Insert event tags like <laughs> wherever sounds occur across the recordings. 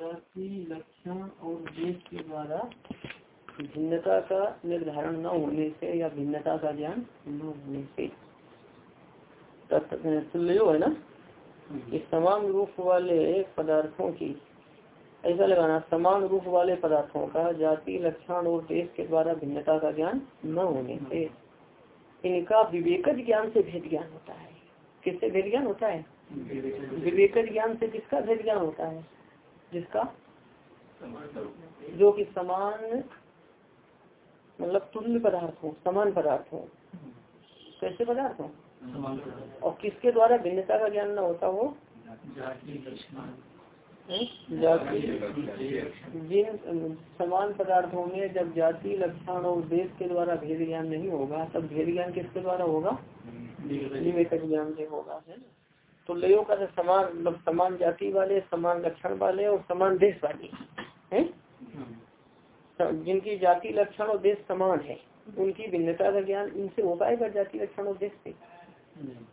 जाति लक्षण और देश के द्वारा भिन्नता का निर्धारण न होने से या भिन्नता का ज्ञान न होने से। तुल्यो है ना? कि समान रूप वाले पदार्थों की ऐसा लगाना समान रूप वाले पदार्थों का जाति लक्षण और देश के द्वारा भिन्नता का ज्ञान न होने से। इनका विवेकज ज्ञान से भेद ज्ञान होता है। किससे भेद ज्ञान होता है? विवेकज ज्ञान से किसका भेद ज्ञान होता है? जिसका? जो कि समान मतलब तुल्य पदार्थ हो समान पदार्थ हो। कैसे पदार्थ हो? और किसके द्वारा भिन्नता का ज्ञान न होता हो जिन समान पदार्थों में जब जाति लक्षण और देश के द्वारा भेद ज्ञान नहीं होगा तब भेद ज्ञान किसके द्वारा होगा? विवेक ज्ञान से होगा है तो लयो का समान मतलब समान जाति वाले समान लक्षण वाले और समान देश वाले है। जिनकी जाति लक्षण और देश समान है उनकी भिन्नता का ज्ञान इनसे हो पाएगा जाति लक्षण और देश से।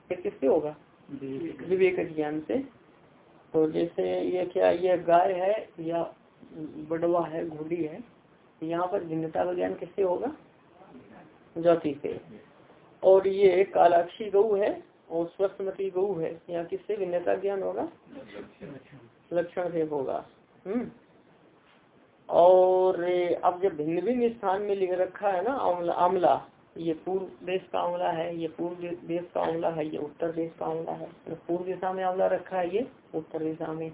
फिर किससे होगा? विवेक। ज्ञान से। तो जैसे ये क्या ये गाय है या बडवा है घोड़ी है यहाँ पर भिन्नता का ज्ञान किससे होगा? जाति से। और ये कालाक्षी गऊ है और स्वस्थ स्वस्थमती गऊ है। यहाँ किससे? भिन्नता ज्ञान होगा? लक्षण से होगा। हम्म। और अब जब भिन्न भिन्न स्थान में लिख रखा है ना आमला आमला ये पूर्व देश का आंवला है, ये पूर्व देश का आंवला है, ये उत्तर देश का आंवला है तो पूर्व दिशा में आंवला रखा है ये, उत्तर दिशा में।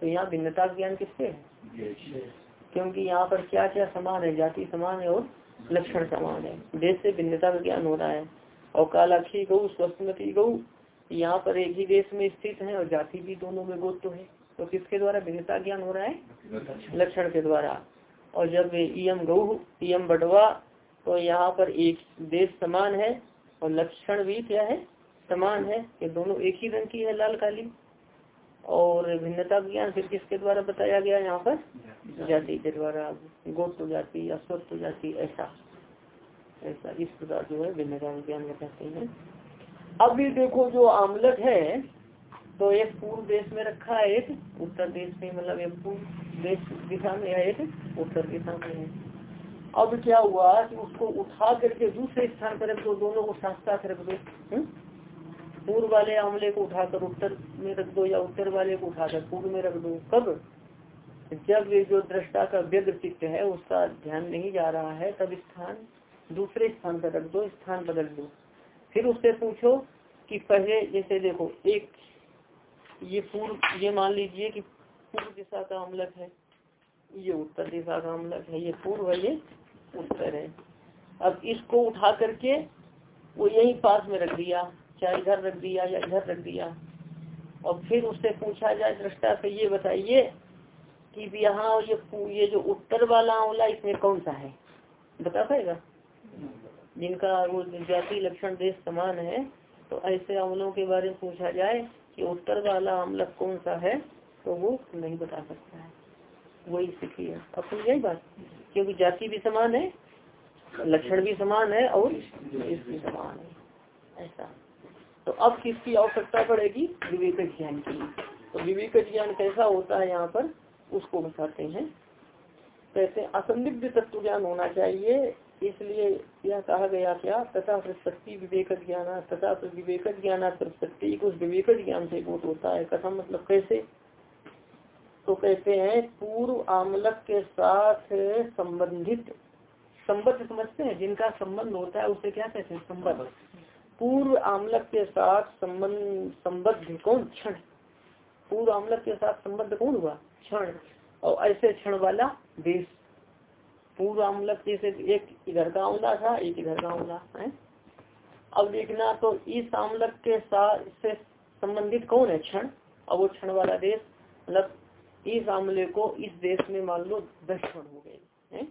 तो यहाँ भिन्नता ज्ञान किससे है? क्योंकि यहाँ पर क्या क्या समान है? जाति समान है और लक्षण समान है। देश से भिन्नता का ज्ञान हो रहा है। और कालाक्षी गौ स्वस्मती गौ यहाँ पर एक ही देश में स्थित है और जाति भी दोनों में गोत्व है। तो किसके द्वारा? भिन्नता ज्ञान हो रहा है? लक्षण के द्वारा। और जब इम गौ इम बटवा तो यहाँ पर एक देश समान है और लक्षण भी क्या है? समान है ये दोनों एक ही रंग की है, लाल, काली। और भिन्नता ज्ञान फिर किसके द्वारा बताया गया यहाँ पर? जाति के द्वारा। गोत्व जाति, अस्वस्थ जाति, ऐसा। ऐसा इस प्रकार जो है भिन्नता ज्ञान बताते हैं। अब भी देखो जो आमलक है तो एक पूर्व देश में रखा है एक, उत्तर देश में मतलब एक पूर्व देश दिशा में एक, उत्तर दिशा में है। अब क्या हुआ कि उसको उठा करके दूसरे स्थान पर दो, दोनों को साथ साथ रख दो। पूर्व वाले आमले को उठाकर उत्तर में रख दो या उत्तर वाले को उठाकर पूर्व में रख दो। कब? जब ये जो दृष्टा का व्यग्र चित्त है, उसका ध्यान नहीं जा रहा है, तब स्थान दूसरे स्थान पर रख दो स्थान बदल दो। फिर उससे पूछो कि पहले जैसे देखो, एक ये पूर्व ये मान लीजिए कि पूर्व दिशा का अमलक है, ये उत्तर दिशा का अमलक है, ये पूर्व है, ये उत्तर है। अब इसको उठा करके वो यही पास में रख दिया, चाहे इधर रख दिया या इधर रख दिया। और फिर उससे पूछा जाए दृष्टा से ये बताइए कि यहाँ ये ये जो उत्तर वाला आंवला इसमें कौन सा है? बता पाएगा? जिनका वो जाति लक्षण देश समान है तो ऐसे आंवलों के बारे में पूछा जाए कि उत्तर वाला आमलक कौन सा है तो वो नहीं बता सकता है। वही स्थिति है। समझ यही बात, क्योंकि जाति भी समान है, लक्षण भी समान है और देश भी समान है। ऐसा। तो अब किसकी आवश्यकता पड़ेगी? विवेक ज्ञान की। तो विवेक ज्ञान कैसा होता है यहाँ पर, उसको बताते हैं। कहते हैं, असंदिग्ध तत्व ज्ञान होना चाहिए इसलिए यह कहा गया क्या तथा प्रसक्ति विवेक ज्ञान तथा विवेक ज्ञान प्रसक्ति उस विवेक ज्ञान से बोध होता है। कथम मतलब कैसे? तो कहते हैं, पूर्व आमलक के साथ संबंधित। संबद्ध समझते हैं? जिनका संबंध होता है, उसे क्या कहते हैं? संबद्ध। पूर्व आमलक के साथ संबंध, संबद्ध कौन? क्षण। पूर्व आमलक के साथ संबद्ध कौन हुआ? क्षण। और ऐसे क्षण वाला देश। पूर्व आमलक जैसे एक इधर का आमला था एक इधर का आमला है? अब देखना तो इस आमलक के साथ से संबंधित कौन है क्षण? और वो क्षण वाला देश मतलब इस आमले को इस देश में मान लो दस क्षण हो गए हैं?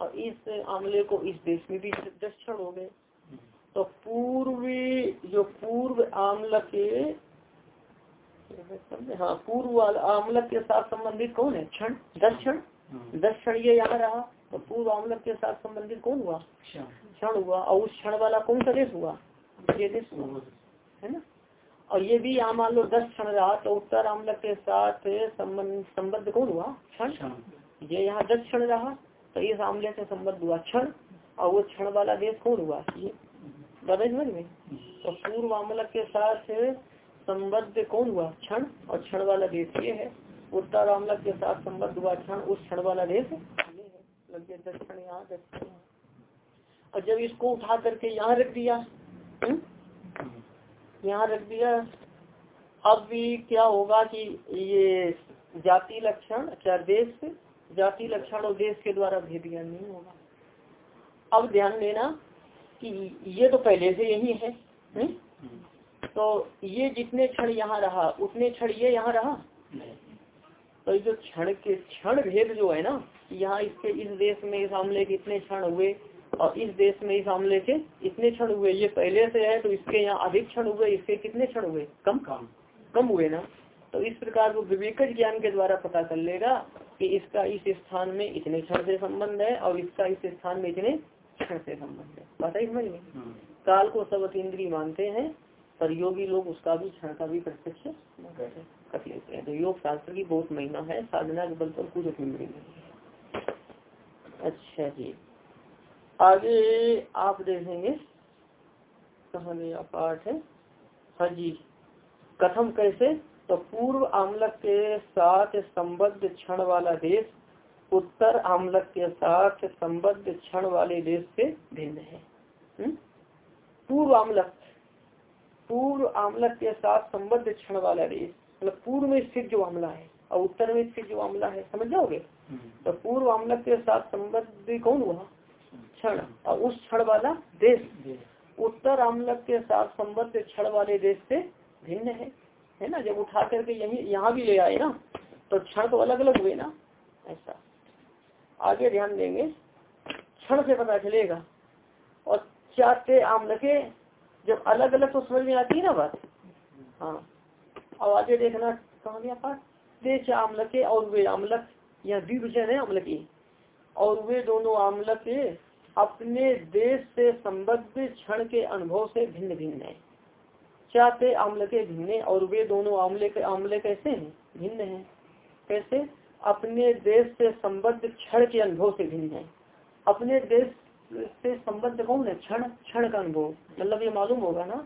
और इस आमले को इस देश में भी दस क्षण हो गए। तो पूर्व जो पूर्व आमलक के हाँ पूर्व आमलक के साथ संबंधित कौन है? क्षण दस क्षण? दस क्षण ये यहाँ रहा? तो पूर्व आमलक के साथ संबंधित कौन हुआ? क्षण। हुआ। और उस क्षण वाला कौन सा देश हुआ? ये देश हुआ। है ना? और ये भी यहाँ मान लो दस क्षण रहा तो उत्तर आमलक के साथ संबंध संबद्ध कौन हुआ? क्षण? ये यहाँ दस क्षण रहा तो इस आमले से संबद्ध हुआ क्षण और वो क्षण वाला देश कौन हुआ? ये दादा समझ में। तो पूर्व आमलक के साथ संबद्ध कौन हुआ? क्षण। और क्षण वाला देश ये है। उत्तर आमलक के साथ संबद्ध हुआ क्षण उस क्षण वाला देश लगे दक्षिण यहाँ दक्षिण और जब इसको उठा करके यहाँ रख दिया हम्म? यहाँ रख दिया, अब भी क्या होगा कि ये जाति लक्षण क्या देश, जाति लक्षण और देश के द्वारा भेद ज्ञान नहीं होगा अब ध्यान देना कि ये तो पहले से यही है हुँ? तो ये जितने क्षण यहाँ रहा, उतने क्षण ये यहाँ रहा तो जो क्षण के क्षण भेद जो है ना यहाँ इसके इस देश में इस हमले के इतने क्षण हुए और इस देश में इस हमले के इतने क्षण हुए। ये पहले से है तो इसके यहाँ अधिक क्षण हुए इसके कितने क्षण हुए? कम। कम। कम हुए ना। तो इस प्रकार वो विवेक ज्ञान के द्वारा पता कर लेगा कि इसका इस स्थान में इतने क्षण से संबंध है और इसका इस स्थान में इतने क्षण से संबंध है। पता ही समझ में। काल को सब इंद्री मानते हैं पर योगी लोग, उसका भी क्षण का भी प्रत्यक्ष कर लेते हैं। तो योग शास्त्र की बहुत महिमा है, साधना के बल पर कुछ है। अच्छा जी। आगे आप देखेंगे कहा गया पाठ है। हाँ जी। कथम कैसे? तो पूर्व आमलक के साथ संबद्ध क्षण वाला देश, उत्तर आमलक के साथ संबद्ध क्षण वाले देश से भिन्न है। हम्म? पूर्व आमलक पूर्व आमलक के साथ संबद्ध क्षण वाला देश मतलब पूर्व में स्थित जो आमला है और उत्तर में स्थित जो मामला है समझ जाओगे? हम्म। तो पूर्व आमलक के साथ संबद्ध कौन हुआ? क्षण और उस क्षण वाला देश। उत्तर आमलक के साथ संबद्ध क्षण वाले देश से भिन्न है है ना? जब उठा करके यही यहाँ भी ले आए ना तो क्षण तो अलग अलग हुए ना ऐसा। आगे ध्यान देंगे क्षण से पता चलेगा और चाहते आमलके जब अलग अलग तो समझ में आती है ना बात? हाँ। और आगे देखना कहा गया पाठ। देश आमलके और वे आमलक या द्विवचन है अमलकी और वे दोनों आमलक अपने देश से संबद्ध क्षण के अनुभव से भिन्न भिन्न है। चाहते आमले के भिन्न और वे दोनों आमले के आमले कैसे हैं? भिन्न हैं। कैसे? अपने देश से संबद्ध क्षण के अनुभव से भिन्न है। अपने देश से संबद्ध कौन है? क्षण क्षण का अनुभव। मतलब ये मालूम होगा ना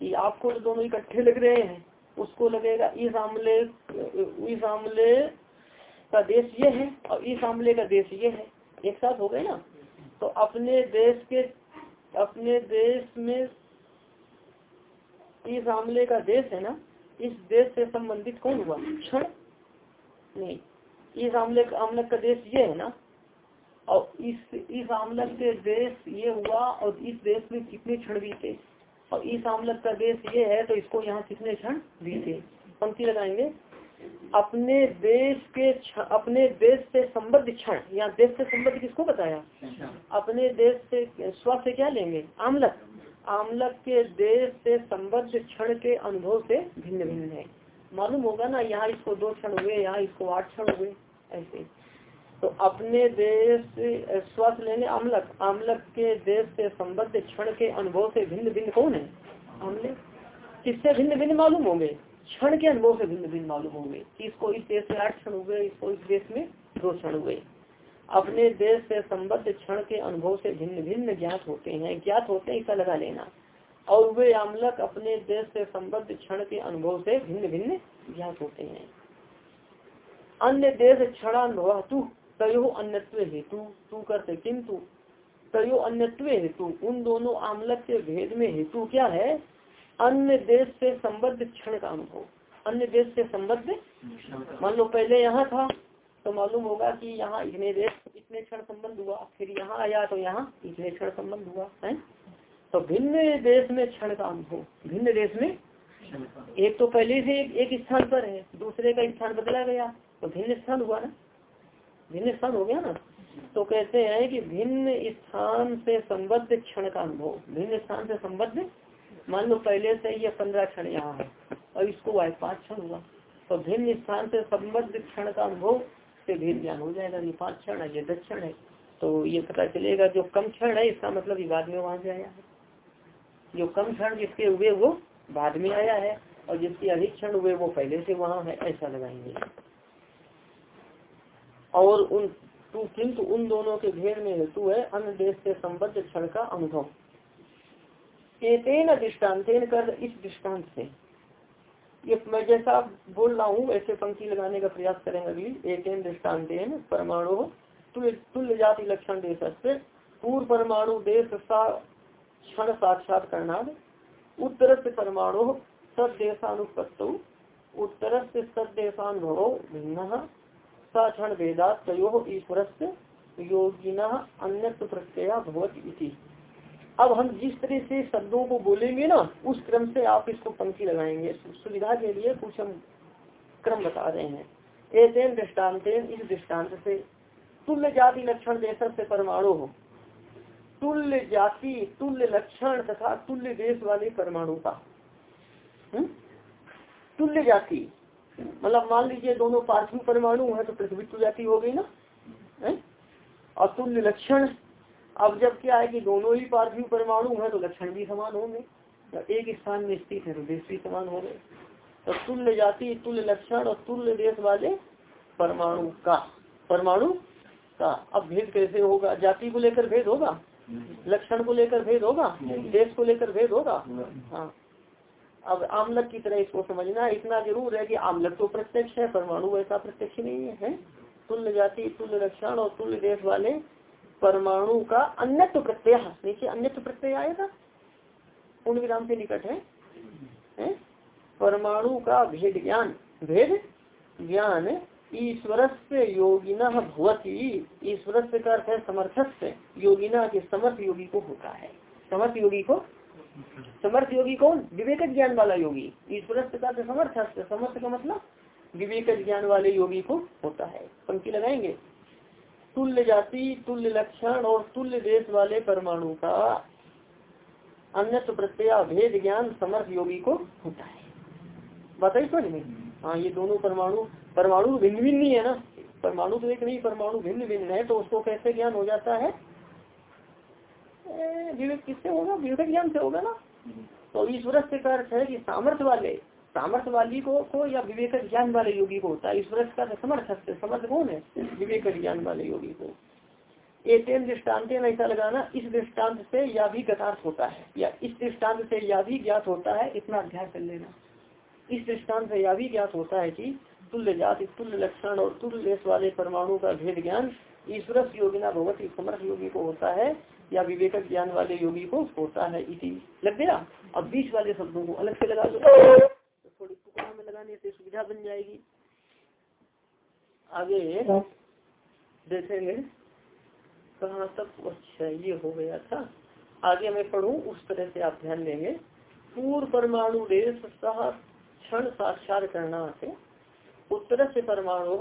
कि आपको तो दोनों इकट्ठे लग रहे हैं, उसको लगेगा इस आमले इस आमले का देश ये है और इस आमले का देश ये है। एक साथ हो गए ना? तो अपने देश के, अपने देश में इस आमले का देश है ना? इस देश से संबंधित कौन हुआ? क्षण? नहीं। इस आमले आमलक का देश ये है ना? इस इस आमलक के देश ये हुआ और इस देश में कितने क्षण बीते? और इस आमलक का देश ये है तो इसको यहाँ कितने क्षण बीते? पंक्ति लगाएँगे। अपने देश के अपने देश से संबद्ध क्षण यहाँ देश से संबद्ध किसको बताया? अपने देश से, स्व से क्या लेंगे? आमलक। आमलक के देश से संबद्ध क्षण के अनुभव से भिन्न भिन्न है। मालूम होगा ना, यहाँ इसको दो क्षण हुए, यहाँ इसको आठ क्षण हुए, ऐसे। तो अपने देश श्वास लेने, आमलक आमलक के देश से संबद्ध क्षण के अनुभव से भिन्न भिन्न कौन है? आमले। किससे भिन्न भिन्न मालूम होंगे? क्षण के अनुभव से भिन्न भिन्न मालूम होंगे। इसको इस देश में आठ क्षण हुए, इसको इस देश में दो क्षण हुए। अपने देश से संबद्ध क्षण के अनुभव से भिन्न भिन्न ज्ञात होते हैं। ज्ञात होते हैं, इसका लगा लेना। और वे आमलक अपने देश से संबद्ध क्षण के अनुभव से भिन्न भिन्न ज्ञात होते हैं। अन्य देश क्षणानुभव तयो अन्यत्व हेतु तू करते किंतु? तयो अन्यत्व हेतु उन दोनों आमलक के भेद में हेतु क्या है? अन्य देश से संबद्ध क्षण का अनुभव। अन्य देश से संबद्ध? मान लो पहले यहाँ था तो मालूम होगा कि यहाँ इतने देश इतने क्षण संबंध हुआ फिर यहाँ आया तो यहाँ इतने क्षण संबंध हुआ है? तो भिन्न देश में क्षण का अनुभव भिन्न देश में? एक तो पहले से एक, एक स्थान पर है दूसरे का स्थान बदला गया तो भिन्न स्थान हुआ ना? भिन्न स्थान हो गया ना? तो कहते हैं कि भिन्न स्थान से संबद्ध क्षण का अनुभव। भिन्न स्थान से संबद्ध? मान लो पहले से ये पंद्रह क्षण यहाँ है, और इसको वाय पाँच क्षण हुआ। तो भिन्न स्थान से संबद्ध क्षण का अनुभव से भिन्न ज्ञान हो जाएगा। ये पाँच क्षण है, ये दस क्षण है। तो ये पता चलेगा जो कम क्षण है, इसका मतलब बाद में वहाँ से आया है। जो कम क्षण जिसके हुए वो बाद में आया है, और जिसके अधिक क्षण हुए वो पहले से वहाँ है, ऐसा लगाएँगे। और उन, तू किंतु उन दोनों के भेद में हेतु है, अन्य देश से संबद्ध क्षण का अनुभव। एतेन दृष्टान्तेन कर इस दृष्टांत से। ये मैं जैसा बोल रहा हूँ ऐसे पंक्ति लगाने का प्रयास करेंगे अगली। एतेन दृष्टान्तेन परमाणु तुल्य जाति लक्षण देश पूर्व परमाणु देश सा, क्षण साक्षात करना उत्तर से परमाणु सदेशानुपत्त उत्तर से सदेशानुभव भिन्न। क्षण वेदात तयो ईश्वर योगिना अन्य प्रत्यय भवती अब हम जिस तरह से शब्दों को बोलेंगे ना, उस क्रम से आप इसको पंक्ति लगाएँगे। सुविधा के लिए कुछ हम क्रम बता रहे हैं। एतेन दृष्टान्तेन इस दृष्टांत से। तुल्य जाति लक्षण जैसा से परमाणु हो। तुल्य जाति, तुल्य लक्षण तथा तुल्य देश वाले परमाणु का। हम्म? तुल्य जाति। मतलब मान लीजिए दोनों पार्थिव परमाणु है तो पृथ्वी जाति हो गई ना और तुल्य लक्षण अब जब क्या है कि दोनों ही पार्थिव परमाणु है तो लक्षण भी समान होंगे। तो एक स्थान में स्थित है तो देश भी समान हो गए तो तुल्य जाति तुल्य लक्षण और तुल्य देश वाले परमाणु का परमाणु का। अब भेद कैसे होगा? जाति को लेकर भेद होगा? लक्षण को लेकर भेद होगा? देश को लेकर भेद होगा? हाँ। अब आमलक की तरह इसको समझना इतना ज़रूर है कि आमलक तो प्रत्यक्ष है परमाणु ऐसा प्रत्यक्ष नहीं है, है? तुल्य जाति तुल्य लक्षण और तुल्य देश वाले परमाणु का अन्यत्व प्रत्यय नीचे अन्यत्व प्रत्यय आएगा पूर्ण विराम से निकट है, है? परमाणु का भेद ज्ञान भेद ज्ञान ईश्वर से योगिना भवती ईश्वर से का अर्थ है समर्थक से योगिना के समर्थ योगी को होता है समर्थ योगी को समर्थ योगी कौन? विवेक ज्ञान वाला योगी। ईश्वर का समर्थ समर्थ का मतलब विवेक ज्ञान वाले योगी को होता है। पंक्ति लगाएँगे। तुल्य जाति, तुल्य लक्षण और तुल्य देश वाले परमाणु का अन्य प्रत्यय भेद ज्ञान समर्थ योगी को होता है। बताइए समझ में हाँ ये दोनों परमाणु परमाणु भिन्न भिन्न ही है ना। परमाणु तो एक नहीं, परमाणु भिन्न भिन्न है तो उसको कैसे ज्ञान हो जाता है? विवेक किससे होगा? विवेक ज्ञान से होगा ना? तो ईश्वर से अर्थ है कि सामर्थ्य वाले, सामर्थ्य वाली को को या विवेक ज्ञान वाले योगी को होता है। ईश्वर का समर्थ समर्थ कौन है? विवेक ज्ञान वाले योगी को। एतेन दृष्टांत ऐसा लगाना। इस दृष्टांत से या भी गतार्थ होता है, या इस दृष्टांत से या भी ज्ञात होता है, इतना अध्याय कर लेना। इस दृष्टांत से यह भी ज्ञात होता है कि तुल्य जाति, तुल्य लक्षण और तुल्य वाले परमाणु का भेद ज्ञान ईश्वर योगिना भगवती समर्थ योगी को होता है। या विवेक ज्ञान वाले योगी को होता है इसी लग गया। अब बीच वाले शब्दों को अलग से लगा दो। तो थोड़ी टुकड़ा में लगाने से सुविधा बन जाएगी। आगे देखेंगे कहा तक अच्छा ये हो गया था। आगे मैं पढ़ू, उस तरह से आप ध्यान देंगे। पूर्व परमाणु देश सह क्षण साक्षात करना से उत्तर से परमाणु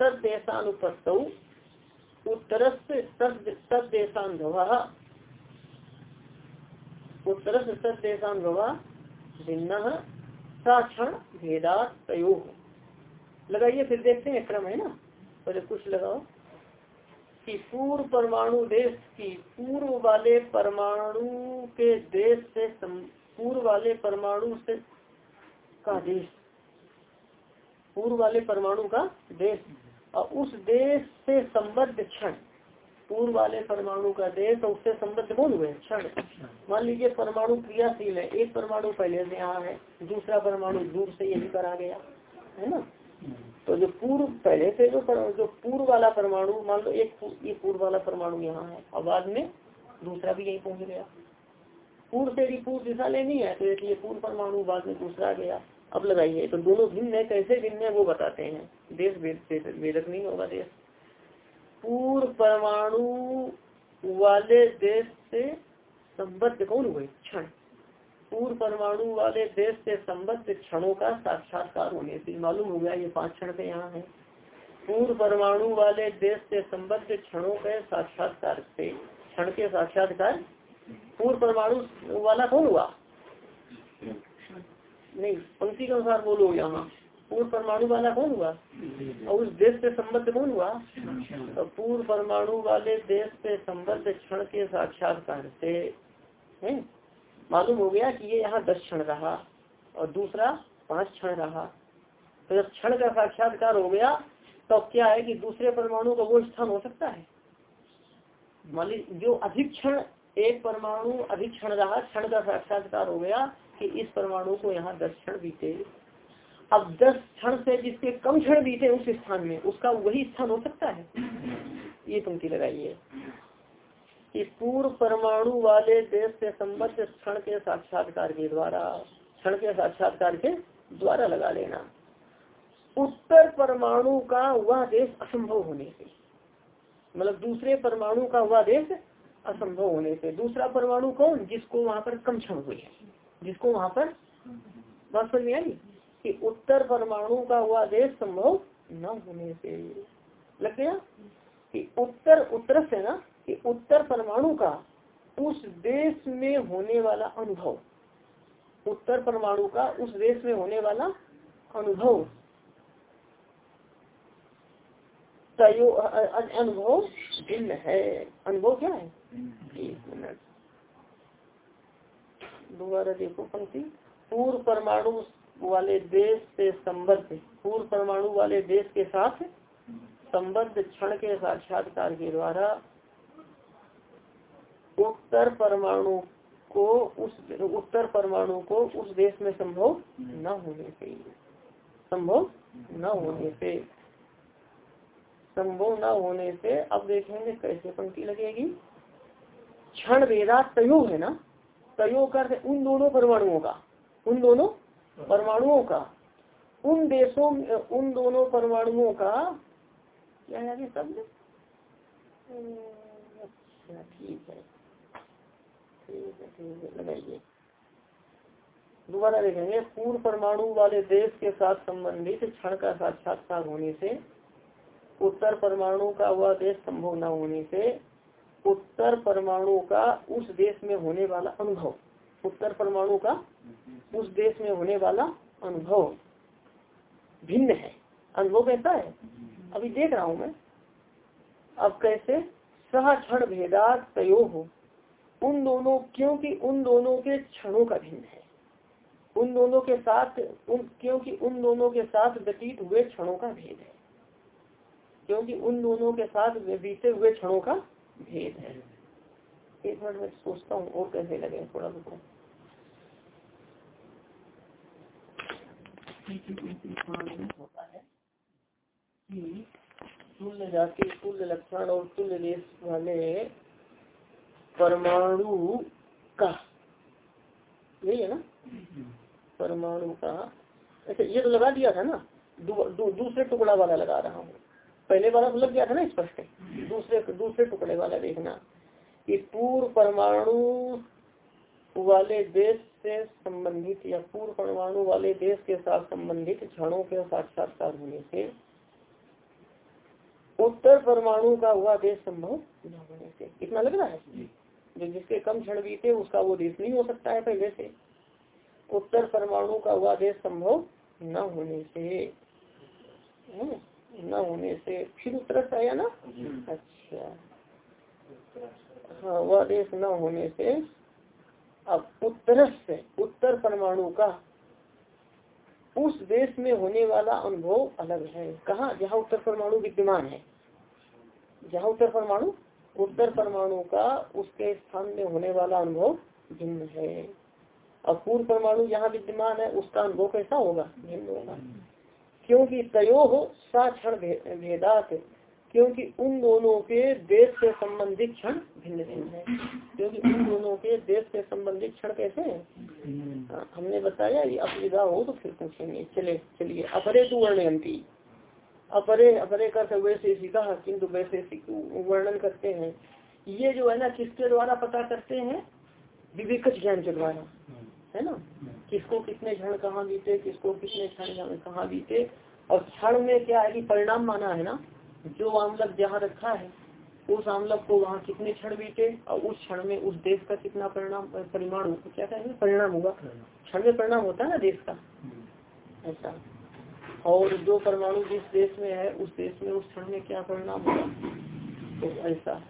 सदेशानुपस्त भेदा तय। लगाइए, फिर देखते हैं क्रम है ना। पहले कुछ लगाओ। कि पूर्व परमाणु देश की, पूर्व वाले परमाणु के देश से, पूर्व वाले परमाणु से का देश? पूर्व वाले परमाणु का देश। और उस देश से संबद्ध क्षण, पूर्व वाले परमाणु का देश और उससे संबद्ध कौन हुए? क्षण। मान लीजिए परमाणु क्रियाशील है, एक परमाणु पहले से यहाँ है, दूसरा परमाणु दूर से यही पर आ गया, है ना? तो जो पूर्व, पहले से जो जो पूर्व वाला परमाणु, मान लो एक ये पूर्व वाला परमाणु यहाँ है, और बाद में दूसरा भी यही पहुँच गया। पूर्व से पूर्व दिशा लेनी है तो इसलिए पूर्व परमाणु, बाद में दूसरा गया। अब लगाइए। तो दोनों भिन्न है, कैसे भिन्न है वो बताते हैं। देश वेदक नहीं होगा देश। पूर्व परमाणु वाले देश से संबद्ध कौन हुए? क्षण। पूर्व परमाणु वाले देश से संबद्ध क्षणों का साक्षात्कार होने से मालूम हो गया ये पाँच क्षण के यहाँ है। पूर्व परमाणु वाले देश से संबद्ध क्षणों के साक्षात्कार से, क्षण के साक्षात्कार। पूर्व परमाणु वाला कौन हुआ? नहीं, पंक्ति के अनुसार बोलो यहाँ। पूर्व परमाणु वाला कौन हुआ? और उस देश से संबद्ध कौन हुआ? तो पूर्व परमाणु वाले देश से संबद्ध क्षण के साक्षात्कार से मालूम हो गया कि ये यहाँ दस क्षण रहा और दूसरा पाँच क्षण रहा। तो जब क्षण का साक्षात्कार हो गया तो क्या है कि दूसरे परमाणु का वो स्थान हो सकता है? मान जो अधिक क्षण, एक परमाणु अधिक क्षण रहा, क्षण का साक्षात्कार हो गया कि इस परमाणु को यहाँ दस क्षण बीते। अब दस क्षण से जिसके कम क्षण बीते उस स्थान में, उसका वही स्थान हो सकता है? ये पंक्ति लगाइए कि पूर्व परमाणु वाले देश से संबद्ध क्षण के साक्षात्कार के द्वारा, क्षण के साक्षात्कार के द्वारा लगा लेना। उत्तर परमाणु का वह देश असंभव होने से मतलब दूसरे परमाणु का वह देश असंभव होने से, दूसरा परमाणु कौन जिसको वहाँ पर कम क्षण हुई है? जिसको वहाँ पर बात समझ में आई कि उत्तर परमाणु का हुआ देश संभव न होने से। लग गया? कि उत्तर उत्तर से ना? कि उत्तर परमाणु का उस देश में होने वाला अनुभव। उत्तर परमाणु का उस देश में होने वाला अनुभव। अनुभव भिन्न है। अनुभव क्या है? एक मिनट। दोबारा देखो पंक्ति। पूर्व परमाणु वाले देश से संबद्ध पूर्व परमाणु वाले देश के साथ संबद्ध क्षण के साक्षात्कार के द्वारा उत्तर परमाणु को उस, उत्तर परमाणु को उस देश में संभव न होने से, संभव न होने से, संभव न होने से, अब देखेंगे कैसे पंक्ति लगेगी। क्षण वेदा तयो है ना? तयो कर उन दोनों परमाणुओं का। उन दोनों परमाणुओं का। उन देशों उन दोनों परमाणुओं का क्या है शब्द? अच्छा ठीक है। लगाइए। दोबारा देखेंगे। पूर्व परमाणु वाले देश के साथ संबंधित क्षण का साक्षात्कार होने से, उत्तर परमाणु का वह देश संभव न होने से उत्तर परमाणु का उस देश में होने वाला अनुभव। उत्तर परमाणु का उस देश में होने वाला अनुभव। भिन्न है। अनुभव कैसा है? अभी देख रहा हूँ मैं। अब कैसे? सह क्षण भेदात तयो। हो उन दोनों, क्योंकि उन दोनों के क्षणों का भिन्न है। उन दोनों के साथ, उन, क्योंकि उन दोनों के साथ व्यतीत हुए क्षणों का भेद है। क्योंकि उन दोनों के साथ बीते हुए क्षणों का भेद है। एक मिनट में सोचता हूँ और कैसे लगे थोड़ा रुको होता है। कि तुल्य जाति तुल्य लक्षण और तुल्य देश वाले परमाणु का। यही है ना? परमाणु का। अच्छा ये तो लगा दिया था ना? दूसरे टुकड़ा वाला लगा रहा हूँ। पहले वाला लग गया था ना स्पष्ट दूसरे दूसरे टुकड़े वाला देखना। कि पूर्व परमाणु वाले देश से संबंधित या पूर्व परमाणु वाले देश के साथ संबंधित क्षणों के साक्षात्कार होने से उत्तर परमाणु का हुआ देश संभव न होने से। इतना लग रहा है? जो। जिसके कम क्षण बीते उसका वो देश नहीं हो सकता है पहले से। उत्तर परमाणु का हुआ देश संभव न होने से। न होने से। फिर उत्तर आया ना? अच्छा। हाँ वह देश न होने से अब उत्तर से उत्तर परमाणु का उस देश में होने वाला अनुभव अलग है। कहा? जहाँ उत्तर परमाणु विद्यमान है। जहाँ उत्तर परमाणु? उत्तर परमाणु का उसके स्थान में होने वाला अनुभव भिन्न है। और पूर्व परमाणु जहाँ विद्यमान है उसका अनुभव कैसा होगा? भिन्न होगा। क्योंकि तयो साक्षण भेदात क्योंकि उन दोनों के देश से संबंधित क्षण भिन्न भिन्न है। क्योंकि उन दोनों के देश से संबंधित क्षण कैसे हैं? हाँ, हमने बताया ये असुविधा हो तो फिर पूछेंगे। चले चलिए अपरे तु वर्णयंती अपरे अपरे कर वैसे सीखा किन्तु वैसे वर्णन करते हैं? ये जो है ना किसके द्वारा पता करते हैं? विवेक ज्ञान के द्वारा। है ना? किसको कितने क्षण कहाँ बीते, किसको कितने क्षण कहाँ बीते, और क्षण में क्या है कि परिणाम माना है ना? जो आमलक जहाँ रखा है, उस आमलक को वहाँ कितने क्षण बीते, और उस क्षण में उस देश का कितना परिणाम, परिमाण क्या कहेंगे परिणाम होगा। क्षण में परिणाम होता है ना देश का? ऐसा। और जो परमाणु जिस देश में है, उस देश में उस क्षण में क्या परिणाम होगा? तो ऐसा।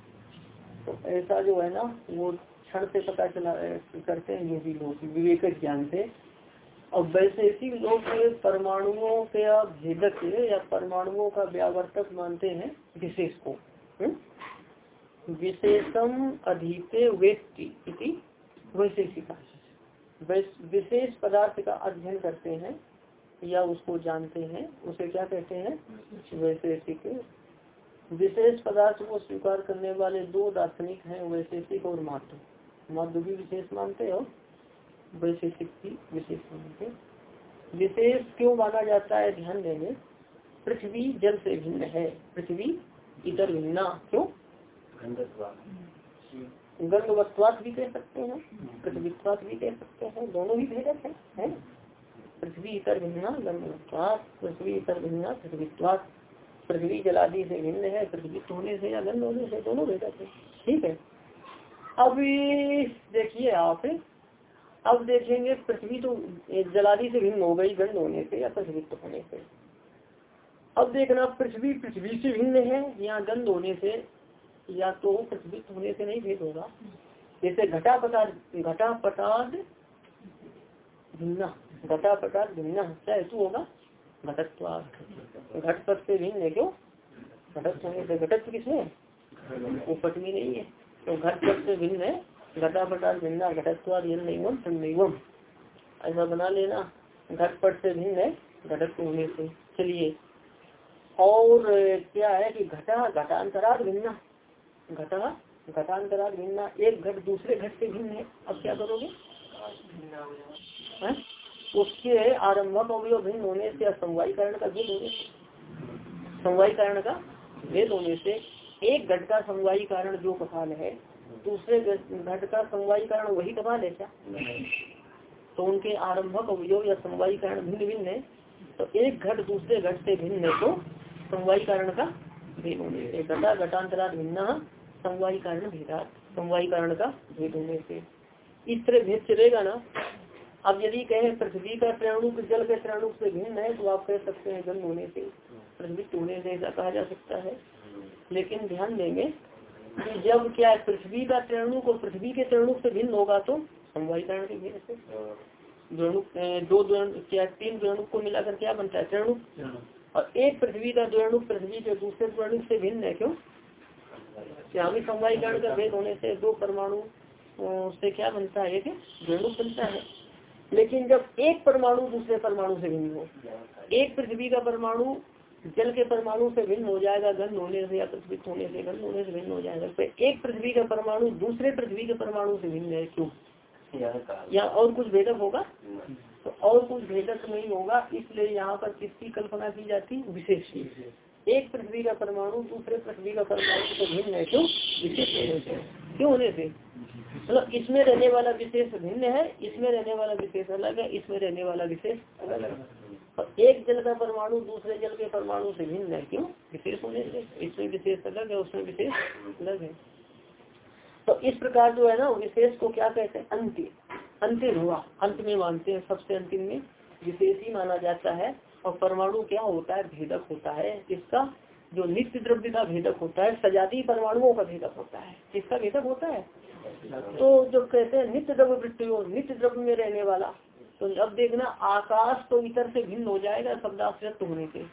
तो ऐसा जो है ना, वो क्षण से पता चला करते हैं योगी लोग विवेक ज्ञान से और वैशेषिक लोग परमाणुओं के भेदक या परमाणुओं का व्यावर्तक मानते हैं, विशेष को हम्म? विशेषम अधिते वेत्ति वैशेषिका विशेष पदार्थ का अध्ययन करते हैं या उसको जानते हैं, उसे क्या कहते हैं? वैशेषिक। विशेष पदार्थ को स्वीकार करने वाले दो दार्शनिक हैं, वैशेषिक और माध्य माध्य भी विशेष मानते हो? वैशेषिक भी विशेष मानते विशेष क्यों माना जाता है? ध्यान देंगे। पृथ्वी जल से भिन्न है। पृथ्वी इधर भिन्ना। क्यों? गंगवत्वात भी कह सकते हैं। पृथ्वीत्वात भी कह सकते हैं। दोनों ही भेदक है, है? पृथ्वी इतर भिन्ना गंगवत्वात पृथ्वी इतर भिन्ना पृथ्वीत्वात। पृथ्वी जलादि से भिन्न है पृथ्वी होने से या गंध होने से दोनों भेदक है। ठीक है? अभी देखिए आप, अब देखेंगे पृथ्वी तो जलादि से भिन्न हो गई, गंध होने से या पृथ्वीत्व होने से। अब देखना पृथ्वी पृथ्वी से भिन्न है या गंध होने से, या तो पृथ्वी होने से नहीं भेद होगा। जैसे घटा पटाद घटा पटाद भिन्ना घटा पटाद भिन्ना, क्या हेतु होगा? घटत्व घट पद से भिन्न है क्यों? घटत होने से घटत किसमें? वो में नहीं है। तो घट पद से भिन्न है घटा पटाद भिन्ना, घटत्वाद नहीं ऐसा बना लेना घटपट से भिन्न है, घटक होने से। चलिए। और क्या है कि घटा, घटांतराद भिन्ना। घटा घटांतरा भिन्ना, एक घट दूसरे घट से भिन्न है। अब क्या करोगे? उसके आरंभक अवयव भिन्न होने से समवाय कारण का भेद होने से। समवाय कारण का भेद होने से एक घट का समवायी कारण जो कपाल है, दूसरे घट का समवायी कारण वही कपाल है क्या? तो उनके आरंभक अवयव या समवायी कारण भिन्न भिन्न है तो एक घट दूसरे घट से भिन्न है तो समवायी कारण का भेद होने से। घटा घटांतरा भिन्न, समवायी कारण भेदा समवायी कारण का भेद होने से। इस तरह भेद चलेगा ना? अब यदि कहें पृथ्वी का त्रैणुक, जल के त्रैणुक से भिन्न है तो आप कह सकते हैं गंध होने से, पृथ्वी होने से ऐसा कहा जा सकता है। लेकिन ध्यान देंगे कि जब क्या पृथ्वी का त्रैणुक और पृथ्वी के त्रैणुक से भिन्न होगा तो समवायी कारण के भेद से। द्रणुक दो क्या तीन द्रणुक को मिलाकर क्या बनता है? त्रैणुक और एक पृथ्वी का द्रणुक पृथ्वी के दूसरे द्रणुक से भिन्न है, क्यों? भी समवाय का भेद होने से दो परमाणु से क्या बनता है? एक रेणु बनता है। लेकिन जब एक परमाणु दूसरे परमाणु से भिन्न हो, एक पृथ्वी का परमाणु जल के परमाणु से भिन्न हो जाएगा गंध होने से या पृथ्वी होने से गंध होने से भिन्न हो जाएगा। तो एक पृथ्वी का परमाणु दूसरे पृथ्वी के परमाणु से भिन्न है क्यों? या और कुछ भेदक होगा? तो और कुछ भेदक नहीं होगा इसलिए यहाँ पर किसकी कल्पना की जाती? विशेष एक पृथ्वी का परमाणु दूसरे पृथ्वी का परमाणु तो भिन्न है क्यों? विशेष होने से। क्यों होने से? मतलब इसमें रहने वाला विशेष भिन्न है इसमें रहने वाला विशेष अलग है इसमें रहने वाला विशेष अलग है। और एक जल का परमाणु दूसरे जल के परमाणु से भिन्न है, क्यों? विशेष होने से। इसमें विशेष अलग है, उसमें विशेष अलग है। तो इस प्रकार जो है ना, विशेष को क्या कहते हैं? अंतिम अंतिम हुआ। अंत में मानते हैं, सबसे अंतिम में विशेष ही माना जाता है। और परमाणु क्या होता है? भेदक होता है। इसका जो नित्य द्रव्य का भेदक होता है सजाती परमाणुओं का भेदक होता है। किसका भेदक होता है? तो जो कहते हैं नित्य द्रव्य वृत्ति नित्य द्रव्य में रहने वाला तो अब देखना आकाश तो इतर से भिन्न हो जाएगा शब्दाश्रत होने से।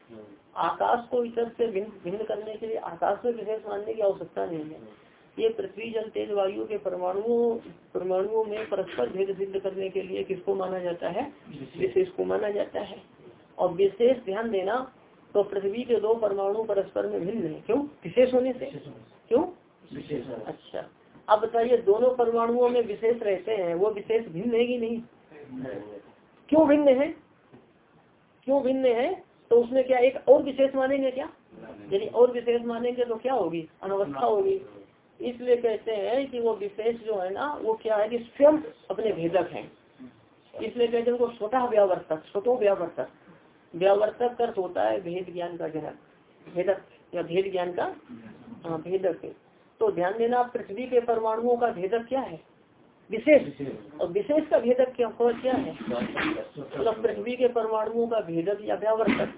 आकाश को इतर से भिन्न भिन्न करने के लिए आकाश में विशेष मानने की आवश्यकता नहीं है। ये पृथ्वी जल तेज वायु के परमाणुओं परमाणुओं में परस्पर भेद सिद्ध करने के लिए किसको माना जाता है? विशेष। को माना जाता है। और विशेष ध्यान देना तो पृथ्वी के दो परमाणु परस्पर में भिन्न है। क्यों? विशेष होने से। क्यों? अच्छा। अब बताइए दोनों परमाणुओं में विशेष रहते हैं वो विशेष भिन्न है कि नहीं। क्यों भिन्न है? क्यों भिन्न है? तो उसमें क्या एक और विशेष मानेंगे क्या? यदि और विशेष मानेंगे तो क्या होगी? अनवस्था होगी। इसलिए कहते हैं कि वो विशेष जो है ना वो क्या है कि स्वयं अपने भेदक है। इसलिए कहते हैं उनको स्वतः व्यावर्तक स्वतो व्यावर्तक। व्यावर्तक अर्थ होता है भेद ज्ञान का जनक भेदक या भेद ज्ञान का हाँ भेदक। तो ध्यान देना पृथ्वी के परमाणुओं का भेदक क्या है? विशेष। और विशेष का भेदक क्या क्या है? मतलब पृथ्वी के परमाणुओं का भेदक या व्यावर्तक।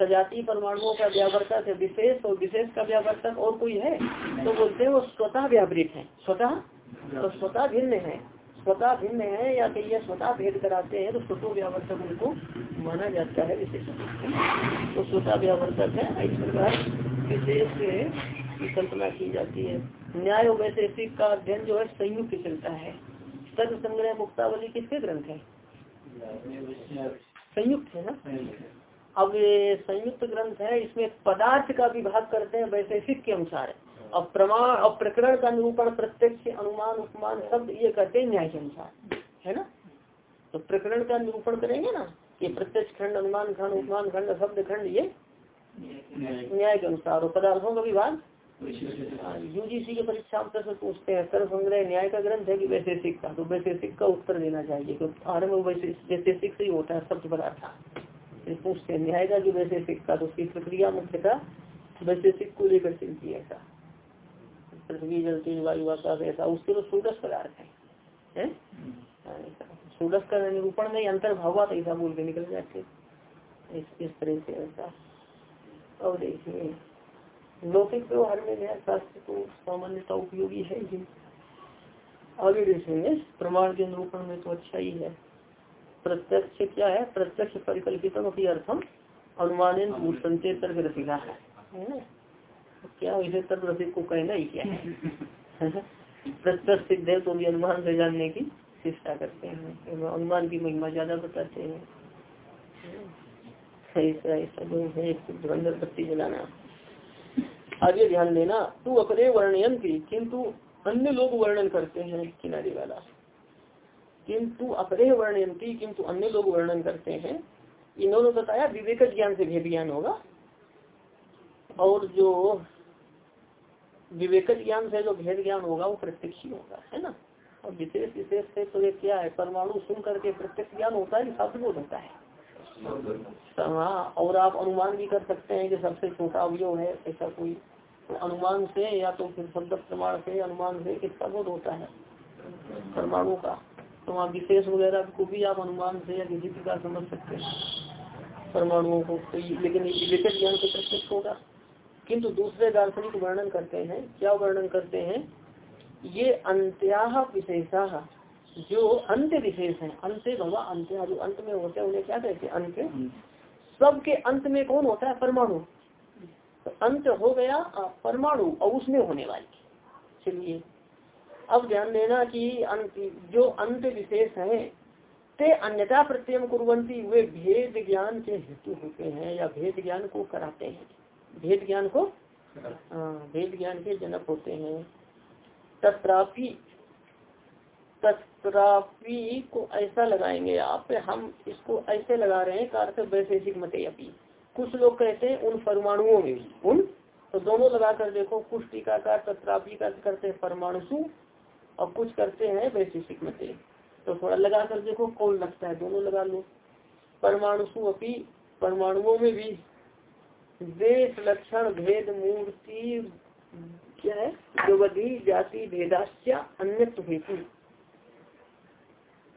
सजाती परमाणुओं का व्यावर्तक है विशेष और विशेष का व्यावर्तक और कोई है? तो बोलते हैं वो स्वतः व्यावृत है। स्वतः? तो स्वतः भिन्न है। स्वतः भिन्न है या कि यह स्वतः भेद कराते हैं तो स्वतः व्यावर्तक उनको माना जाता है विशेष तो स्वतः व्यावर्तक है इस प्रकार विशेष की कल्पना की जाती है। न्याय वैशेषिक का अध्ययन जो है, संयुक्त चलता है। सर्व संग्रह मुक्तावली किसके ग्रंथ है? संयुक्त है ना? अब ये संयुक्त ग्रंथ है, इसमें पदार्थ का विभाग करते हैं वैशेषिक के अनुसार। अब प्रमाण और प्रकरण का निरूपण, प्रत्यक्ष, अनुमान, उपमान शब्द ये करते हैं न्याय के अनुसार। है ना? तो प्रकरण का निरूपण करेंगे ना ये प्रत्यक्ष खंड, अनुमान खंड, उपमान खंड, शब्द खंड, ये न्याय के अनुसार और पदार्थों का विभाग यूजीसी के परीक्षा प्रश्न पूछते हैं सर्व संग्रह न्याय का ग्रंथ है कि वैशेषिक का तो वैशेषिक का उत्तर देना चाहिए क्योंकि आरंभ वैशेषिक से ही होता है शब्द पदार्थ पूछते हैं न्याय का कि वैशेषिक का तो उसकी प्रक्रिया मुख्यतः वैशेषिक को लेकर चलती है ऐसा। पृथ्वी जल तेज वायु आकाश ऐसा उसके तो सूडस पदार्थ है। सूडस का निरूपण में अंतर्भाव ऐसा बोल के निकल जाते इस तरह से ऐसा। और देखिए लौकिक व्यवहार में नया शास्त्र तो सामान्यता उपयोगी है ही। आगे देखेंगे, प्रमाण के निरूपण में तो अच्छा ही है। प्रत्यक्ष क्या है? प्रत्यक्ष परिकल्पित अर्थम अनुमान संचय तर्क रसीला है क्या इसे तर्क रसिक को कहना ही क्या है? <laughs> प्रत्यक्ष सिद्ध है तो भी अनुमान से जानने की चेष्टा करते हैं। अनुमान की महिमा ज़्यादा बताते हैं। ऐसा ऐसा जो है बत्ती जलाना। आगे ध्यान देना, तू अपने वर्णयन की, किंतु अन्य लोग वर्णन करते हैं, किनारे वाला। किंतु अपने वर्णयंती किंतु अन्य लोग वर्णन करते हैं, इन्होंने बताया विवेक ज्ञान से भेद ज्ञान होगा। और जो विवेक ज्ञान से जो भेद ज्ञान होगा, वो प्रत्यक्ष ही होगा, है ना? और विशेष विशेष से तो ये क्या है? परमाणु सुन करके प्रत्यक्ष ज्ञान होता है बोध होता है। हाँ और आप अनुमान भी कर सकते हैं कि सबसे छोटा अवयव है, ऐसा कोई अनुमान से या तो फिर शब्द प्रमाण से, अनुमान से किसका बोध होता है। परमाणु का। तो वहाँ विशेष वगैरह को भी आप अनुमान से या किसी प्रकार समझ सकते हैं। परमाणुओं को लेकिन विशेष ज्ञान से प्रत्यक्ष होगा। किंतु दूसरे दार्शनिक वर्णन करते हैं। क्या वर्णन करते हैं? ये अंत्या विशेषा जो अंत विशेष है अंत भगवा अंत जो अंत में होते हैं उन्हें क्या कहते हैं? अंत्य सबके अंत में कौन होता है? परमाणु। तो अंत हो गया परमाणु और उसमें होने वाली। चलिए। अब ध्यान देना कि अंत जो अंत विशेष है ते अन्यता प्रत्यय कुरंती वे भेद ज्ञान के हेतु होते हैं या भेद ज्ञान को कराते हैं। भेद ज्ञान को भेद ज्ञान के जनक होते हैं। तत्रापि तत्रापि को ऐसा लगाएँगे आप, हम इसको ऐसे लगा रहे हैं कार वैशेषिक मते अपी। कुछ लोग कहते हैं उन परमाणुओं में भी, उन तो दोनों लगा कर देखो, कुछ टीकाकार तत्रापि का करते हैं परमाणु और कुछ करते हैं वैशेषिक मते तो। थोड़ा लगा कर देखो कौन लगता है, दोनों लगा लो। परमाणु अपी, परमाणुओं में भी। देश, लक्षण, भेद, मूर्ति, क्या है? जाति भेदाश्य अन्य हेतु।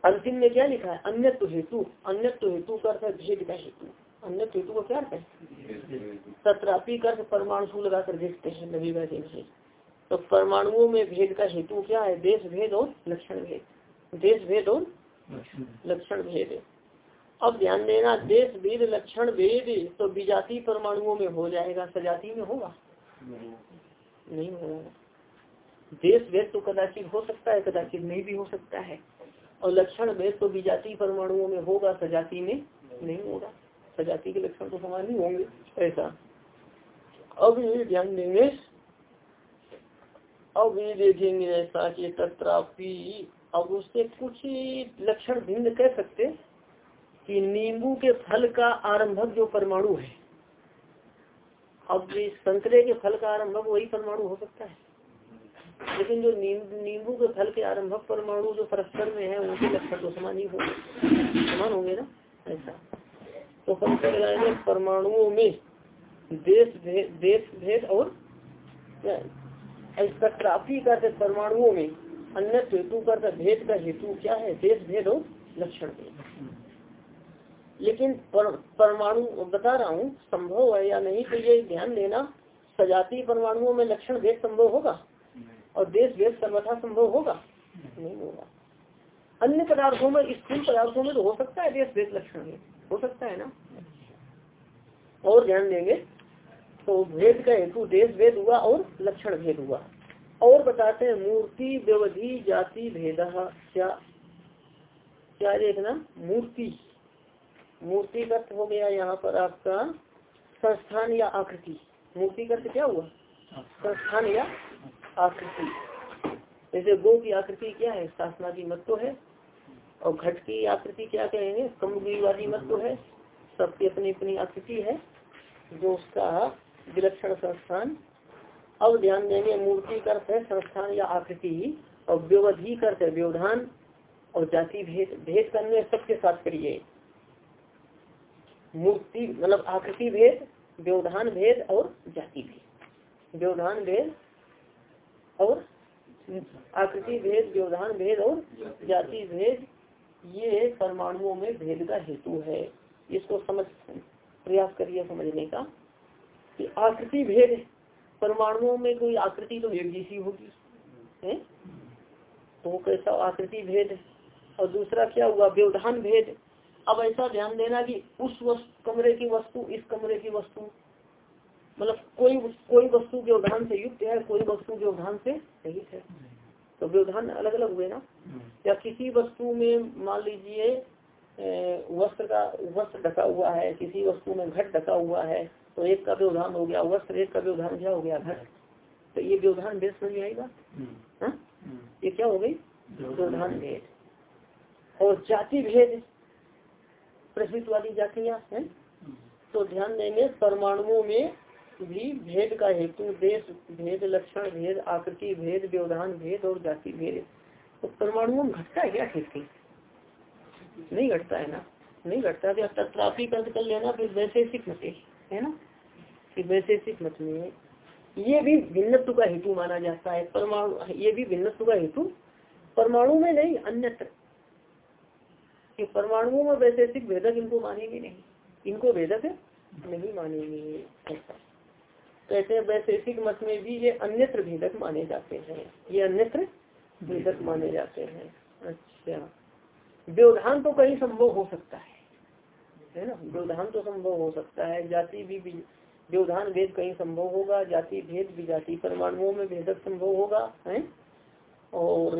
अंतिम में क्या लिखा है? अन्यत्व हेतु अन्यत्व हेतु का अर्थ भेद का हेतु। अन्य हेतु को क्या अर्थ है? सत्रापी कर परमाणु लगा कर देखते हैं नवी वैसे तो परमाणुओं में भेद का हेतु क्या है? देश भेद और लक्षण भेद। देश भेद और लक्षण भेद। अब ध्यान देना देश वेद लक्षण भेद तो विजाति परमाणुओं में हो जाएगा। सजाति में होगा? नहीं होगा। देश वेद तो कदाचित हो सकता है कदाचित नहीं भी हो सकता है। और लक्षण वेद तो विजाति परमाणुओं में होगा सजाति में नहीं होगा। सजाति के लक्षण तो समान नहीं होंगे, ऐसा। अब ये ध्यान देंगे अब ये देखेंगे ऐसा कि तत्रापि अब उससे कुछ लक्षण भिन्न कह सकते कि नींबू के फल का आरंभक जो परमाणु है, अब संतरे के फल का आरंभक वही परमाणु हो सकता है। लेकिन जो नींबू के फल के आरंभक परमाणु जो परस्पर में है उनके लक्षण तो समान ही होंगे। समान होंगे ना? ऐसा। तो पंचर लगाएँगे परमाणुओं में देश भेद देश भेद और स्पेक्ट्राफी करते परमाणुओं में अन्य हेतु करते भेद का हेतु क्या है? देश भेद और लक्षण भेद। लेकिन पर, परमाणु बता रहा हूँ संभव है या नहीं तो ये ध्यान देना सजाती परमाणुओं में लक्षण भेद संभव होगा? और देश भेद सर्वथा संभव होगा? नहीं होगा। अन्य पदार्थों में स्थूल पदार्थों में तो हो सकता है देश भेद लक्षण है हो सकता है ना? और ध्यान देंगे। तो भेद का हेतु देश भेद हुआ और लक्षण भेद हुआ। और बताते हैं मूर्ति व्यवधि जाति भेद। क्या क्या देखना मूर्ति। मूर्ति का हो गया यहाँ पर आपका संस्थान या आकृति। मूर्ति का क्या हुआ? संस्थान या आकृति। जैसे गो की आकृति क्या है? शासनादी मत तो है, और घट की आकृति क्या कहेंगे? कमगी मत तो है। सबकी अपनी अपनी आकृति है, जो उसका विलक्षण संस्थान। अब ध्यान देंगे, मूर्ति अर्थ है संस्थान या आकृति ही और व्यवधि अर्थ है व्यवधान, और जाति भेद भेद करने सबके साथ करिए। मूर्ति मतलब आकृति भेद, व्यवधान भेद और जाति भेद। व्यवधान भेद और आकृति भेद, व्यवधान भेद और जाति भेद, ये परमाणुओं में भेद का हेतु है। इसको समझ, प्रयास करिए समझने का कि आकृति भेद, परमाणुओं में कोई आकृति तो एक जैसी होगी, है? तो कैसा आकृति भेद? और दूसरा क्या हुआ? व्यवधान भेद। अब ऐसा ध्यान देना कि उस वस्तु, कमरे की वस्तु, इस कमरे की वस्तु मतलब कोई कोई वस्तु व्यवधान से युक्त है कोई वस्तु व्यवधान से रहित है। तो व्यवधान अलग अलग हुए ना? या किसी वस्तु में मान लीजिए वस्त्र का वस्त्र ढका हुआ है किसी वस्तु में घट ढका हुआ है तो एक का व्यवधान हो गया वस्त्र एक का व्यवधान क्या हो गया? घट। तो ये व्यवधान भेद समझ आएगा? हाँ? ये क्या हो गई? व्यवधान भेद। और जाति भेद प्रसिद्ध वाली जातियाँ हैं तो ध्यान देंगे परमाणुओं में भी भेद का हेतु, देश, भेद लक्षण, भेद आकृति, भेद व्यवधान, भेद और जाति भेद। तो परमाणुओं में घटता है क्या ठीक नहीं घटता है ना? नहीं घटता है तथापि अर्थ कर लेना फिर वैशेषिक मत है ना? फिर वैशेषिक मत में ये भी भिन्नत्व का हेतु माना जाता है, परमाणु, ये भी भिन्नत्व का हेतु परमाणु में नहीं, अन्यत्र। परमाणुओं में वैशेषिक भेदक इनको मानेंगे नहीं। इनको भेदक नहीं मानेंगे। ऐसा तो ऐसे वैशेषिक मत में भी ये अन्यत्र भेदक माने जाते हैं। ये अन्यत्र भेदक माने जाते हैं। अच्छा। व्यवधान तो कहीं संभव हो सकता है। है ना? व्यवधान तो संभव हो सकता है। जाति भी व्यवधान भेद कहीं संभव होगा। जाति भेद भी जाति परमाणुओं में भेदक संभव होगा। है? और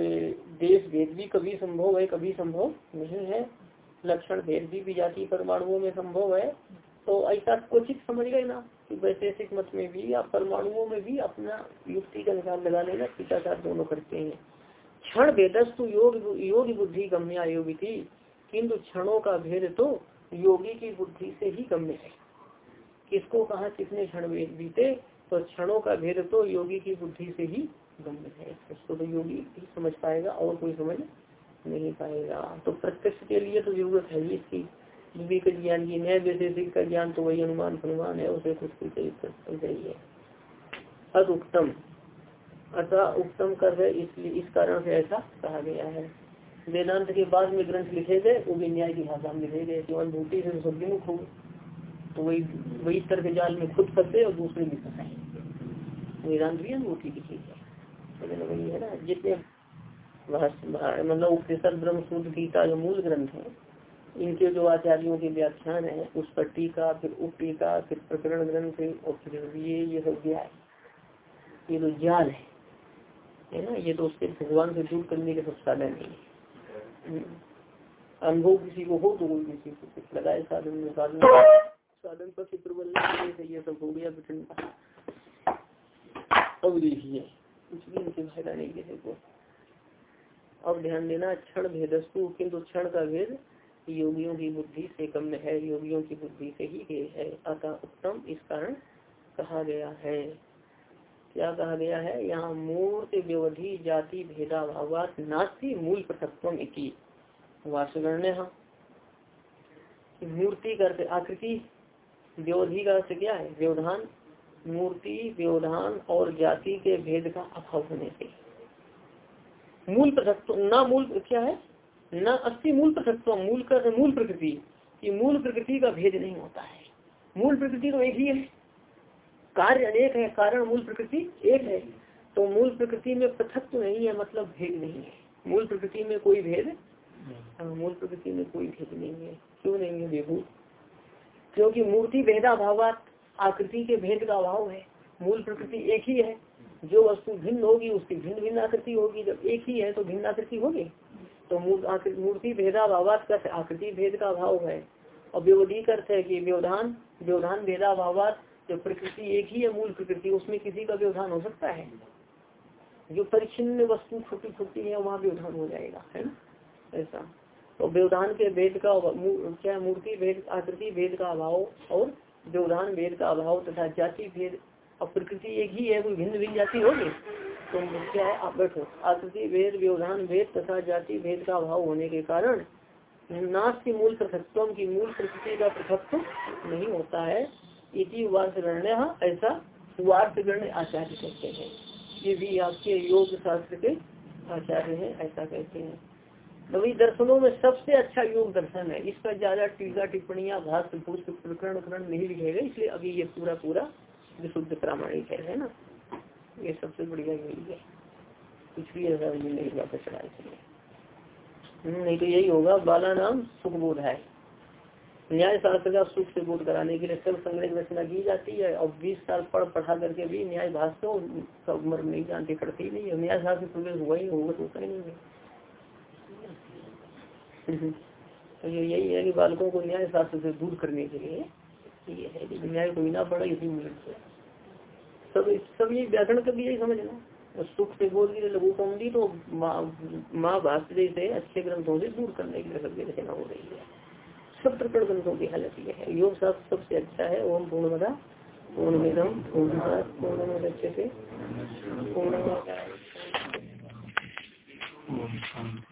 देश भेद भी कभी संभव है, कभी संभव नहीं है। लक्षण भेद भी जाति परमाणुओं में संभव है। तो ऐसा कुछ समझ गए ना, कि वैशेषिक मत में भी या परमाणुओं में भी अपना युक्ति का अनुसार लगा लेना पिताचार दोनों करते हैं। क्षण भेदस्तु योग योग बुद्धि गम्य योगी थी किन्तु क्षणों का भेद तो योगी की बुद्धि से ही गम्य है। किसको कहा कितने क्षण बीते तो क्षणों का भेद तो योगी की बुद्धि से ही गम्य है। उसको तो योगी ही समझ पाएगा, और कोई समझ नहीं पाएगा। तो प्रत्यक्ष के लिए तो ज़रूरत ही इसकी। विवेक ज्ञान की नए वैशेषिक का ज्ञान तो वही अनुमान फनुमान है, उसे कुछ कुछ चाहिए अत उत्तम अतः उत्तम कर है इसलिए इस कारण से ऐसा कहा गया है। वेदांत के बाद में ग्रंथ लिखे गए, वो भी न्याय की भाषा में लिखे गए जो अनुभूति से सभ्यमुख हो तो वही वही तर्क जाल में खुद फंसे और दूसरे भी फंसाए। वेदांत भी अनुभूति चीज़ है वही है ना, जितने मतलब उपनिषद ब्रह्म सूत्र गीता जो मूल ग्रंथ है इनके जो आचार्यों के व्याख्यान है, उस पर टीका, फिर उप टीका फिर प्रकरण ग्रंथ और फिर ये ये सब ज्ञान ये तो ज्ञान है। है ना? ये तो उसके भगवान से दूर करने के सब साधन नहीं हम्म। अनुभव किसी को हो तो कोई किसी को कुछ लगाए साधन में, साधन साधन पर चित्र बनने से ये सब हो गया विठंडा अब देखिए, कुछ भी इनके फ़ायदा नहीं किसी को। अब ध्यान देना, क्षण भेदस्तु, किंतु क्षण का भेद योगियों की बुद्धि से कम है, योगियों की बुद्धि से ही है। अतः उत्तम इस कारण कहा गया है। क्या कहा गया है? यहाँ मूर्ति व्यवधि जाति भेदा भावात नास्ती मूल पृथकत्व इति वासगण्य मूर्ति करते आकृति, व्यवधि का अर्थ क्या है? व्यवधान। मूर्ति, व्यवधान और जाति के भेद का अभाव होने से। मूल पृथकत्व न मूल क्या है? न अस्थि मूल पृथकत्व मूल कर मूल प्रकृति की मूल प्रकृति का भेद नहीं होता है। मूल प्रकृति तो एक ही है। कार्य अनेक है कारण मूल प्रकृति एक है। तो मूल प्रकृति में पृथक तो नहीं है मतलब भेद नहीं है। मूल प्रकृति में कोई भेद हाँ, मूल प्रकृति में कोई भेद नहीं है। क्यों नहीं है बेबू क्योंकि मूर्ति भेदा भाव आकृति के भेद का अभाव है। मूल प्रकृति एक ही है। जो वस्तु भिन्न होगी उसकी भिन्न भिन्न आकृति होगी। जब एक ही है तो भिन्न आकृति होगी। तो मूर्ति भेदा भावात का आकृति भेद का अभाव है। और व्यवधि अर्थ है कि व्यवधान व्यवधान भेदा भावात जो प्रकृति एक ही है, मूल प्रकृति, उसमें किसी का व्यवधान हो सकता है। जो परिचिन्न वस्तु छोटी छोटी है, वहाँ व्यवधान हो जाएगा, है ना? ऐसा। तो व्यवधान के भेद का क्या मूर्ति भेद, आकृति भेद का अभाव और व्यवधान भेद का अभाव तथा जाति भेद और प्रकृति एक ही है, कोई भिन्न भिन्न जाति होगी? तो क्या है, आप बैठो। आकृति भेद, व्यवधान भेद तथा जाति भेद का अभाव होने के कारण नाश की मूल पृथकत्व की मूल प्रकृति का पृथकत्व नहीं होता है। इति वार्षगण्य ऐसा वार्षगण्य आचार्य कहते हैं। ये भी आपके योग शास्त्र के आचार्य हैं, ऐसा कहते हैं। नवी दर्शनों में सबसे अच्छा योग दर्शन है। इसका ज़्यादा टीका टिप्पणियाँ, भाष्य, पुष्प, प्रकरण नहीं लिखेगा इसलिए अभी ये पूरा पूरा विशुद्ध प्रामाणिक है ना? ये सबसे बढ़िया यही है। कुछ भी ऐसा नहीं बात चला इसलिए नहीं तो यही होगा, बाला नाम सुख बोध है। न्याय शास्त्र का सुख से बोध कराने के लिए सब संग्रह रचना की जाती है। और बीस साल पढ़, पढ़ा करके भी न्याय भाषा सब उम्र नहीं जानते पढ़ते ही नहीं है। न्याय शास्त्र प्रवेश हुआ ही होगा तो ही नहीं <laughs> तो ये यही है कि बालकों को न्याय शास्त्र से दूर करने के लिए ये है। कि न्याय को बिना पढ़ा इसी मूल्य से सब सब ये व्याकरण का भी यही समझना सुख से बोल के लघु कौमदी तो माँ भाष्य से अच्छे ग्रंथों से दूर करने के लिए सब रचना हो रही है। सब प्रकट ग्रंथों की हालत ये है। योग शास्त्र सबसे अच्छा है। ओम पूर्णमदा। पूर्णमिदम पूर्ण पूर्ण पूर्ण